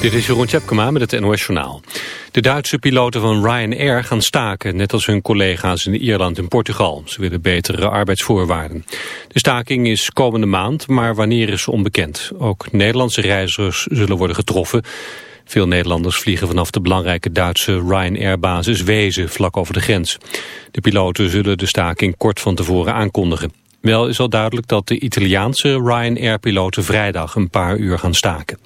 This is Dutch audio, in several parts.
Dit is Jeroen Tjepkema met het NOS Journaal. De Duitse piloten van Ryanair gaan staken, net als hun collega's in Ierland en Portugal. Ze willen betere arbeidsvoorwaarden. De staking is komende maand, maar wanneer is onbekend. Ook Nederlandse reizigers zullen worden getroffen. Veel Nederlanders vliegen vanaf de belangrijke Duitse Ryanair-basis Wezen, vlak over de grens. De piloten zullen de staking kort van tevoren aankondigen. Wel is al duidelijk dat de Italiaanse Ryanair-piloten vrijdag een paar uur gaan staken.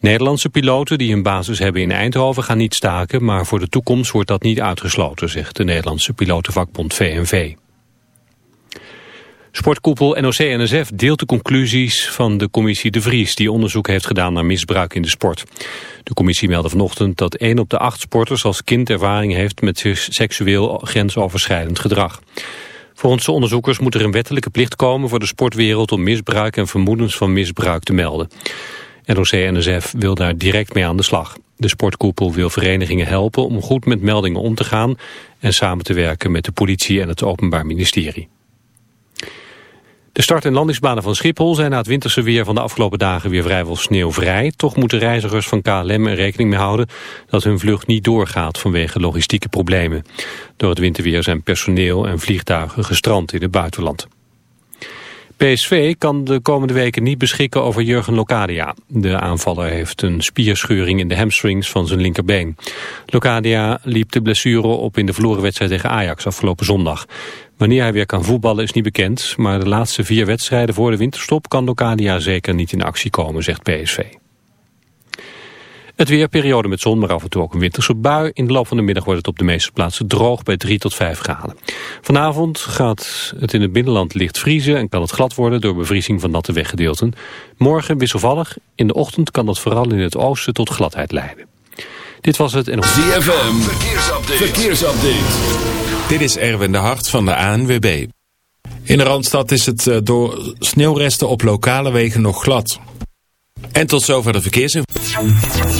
Nederlandse piloten die een basis hebben in Eindhoven gaan niet staken, maar voor de toekomst wordt dat niet uitgesloten, zegt de Nederlandse pilotenvakbond VNV. Sportkoepel NOC-NSF deelt de conclusies van de commissie De Vries... die onderzoek heeft gedaan naar misbruik in de sport. De commissie meldde vanochtend dat 1 op de 8 sporters als kind ervaring heeft... met seksueel grensoverschrijdend gedrag. Volgens de onderzoekers moet er een wettelijke plicht komen voor de sportwereld... om misbruik en vermoedens van misbruik te melden. NOC-NSF wil daar direct mee aan de slag. De sportkoepel wil verenigingen helpen om goed met meldingen om te gaan... en samen te werken met de politie en het Openbaar Ministerie. De start- en landingsbanen van Schiphol zijn na het winterse weer van de afgelopen dagen weer vrijwel sneeuwvrij. Toch moeten reizigers van KLM er rekening mee houden dat hun vlucht niet doorgaat vanwege logistieke problemen. Door het winterweer zijn personeel en vliegtuigen gestrand in het buitenland. PSV kan de komende weken niet beschikken over Jurgen Locadia. De aanvaller heeft een spierscheuring in de hamstrings van zijn linkerbeen. Locadia liep de blessure op in de verloren wedstrijd tegen Ajax afgelopen zondag. Wanneer hij weer kan voetballen is niet bekend, maar de laatste vier wedstrijden voor de winterstop kan Locadia zeker niet in actie komen, zegt PSV. Het weerperiode met zon, maar af en toe ook een winterse bui. In de loop van de middag wordt het op de meeste plaatsen droog bij 3 tot 5 graden. Vanavond gaat het in het binnenland licht vriezen en kan het glad worden door bevriezing van natte weggedeelten. Morgen wisselvallig. In de ochtend kan dat vooral in het oosten tot gladheid leiden. Dit was het en... ZFM, verkeersupdate. verkeersupdate. Dit is Erwin de Hart van de ANWB. In de Randstad is het eh, door sneeuwresten op lokale wegen nog glad. En tot zover de verkeersinformatie.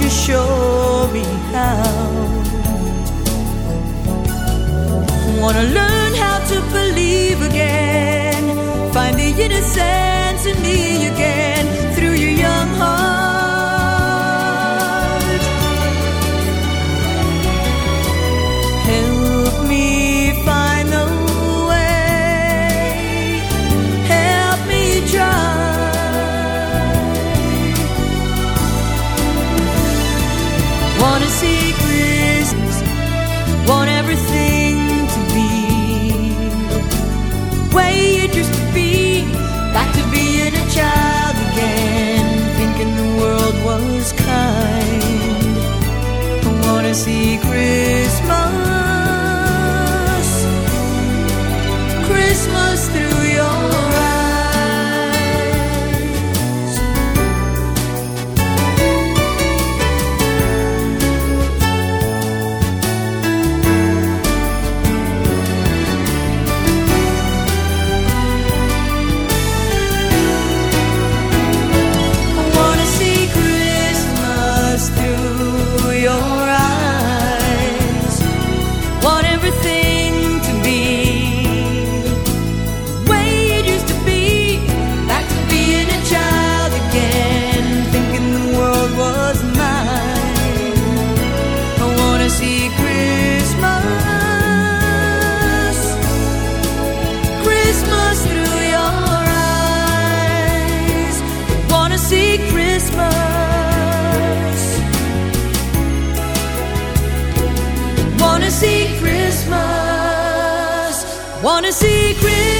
you show me how? Wanna learn how to believe again, find the innocence in me again. want a secret?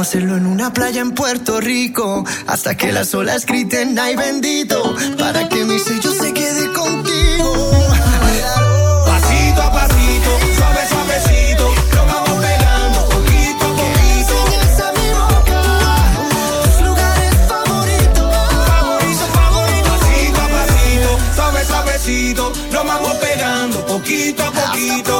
vamos a hacerlo en una playa en Puerto Rico hasta que las olas griten ay bendito para que mi sello se quede contigo. Pasito a pasito, suave, suavecito. Nos vamos pegando poquito a poquito. Mi boca tus lugares favoritos. Favorito, favorito. Pasito a pasito, suave, suavecito. Nos vamos pegando poquito a poquito.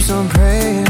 keeps on praying.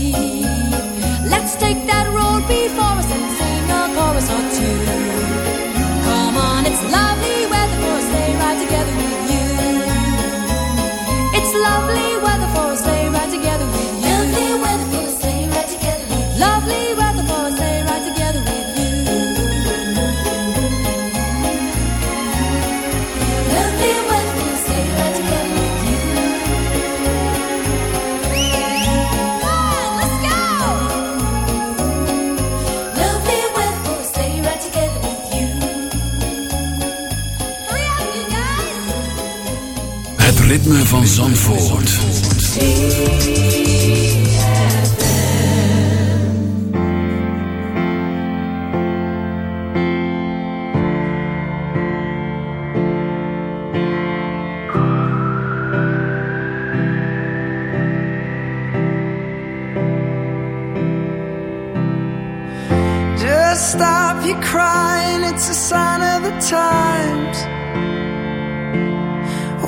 Take that road before us and sing a chorus or two. Come on, it's lovely ritme van Zandvoort. Just stop your crying, it's a sign of the times.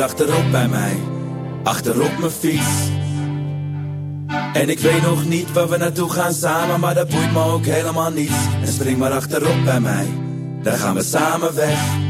Maar achterop bij mij, achterop mijn fiets. En ik weet nog niet waar we naartoe gaan samen, maar dat boeit me ook helemaal niet. En spring maar achterop bij mij, dan gaan we samen weg.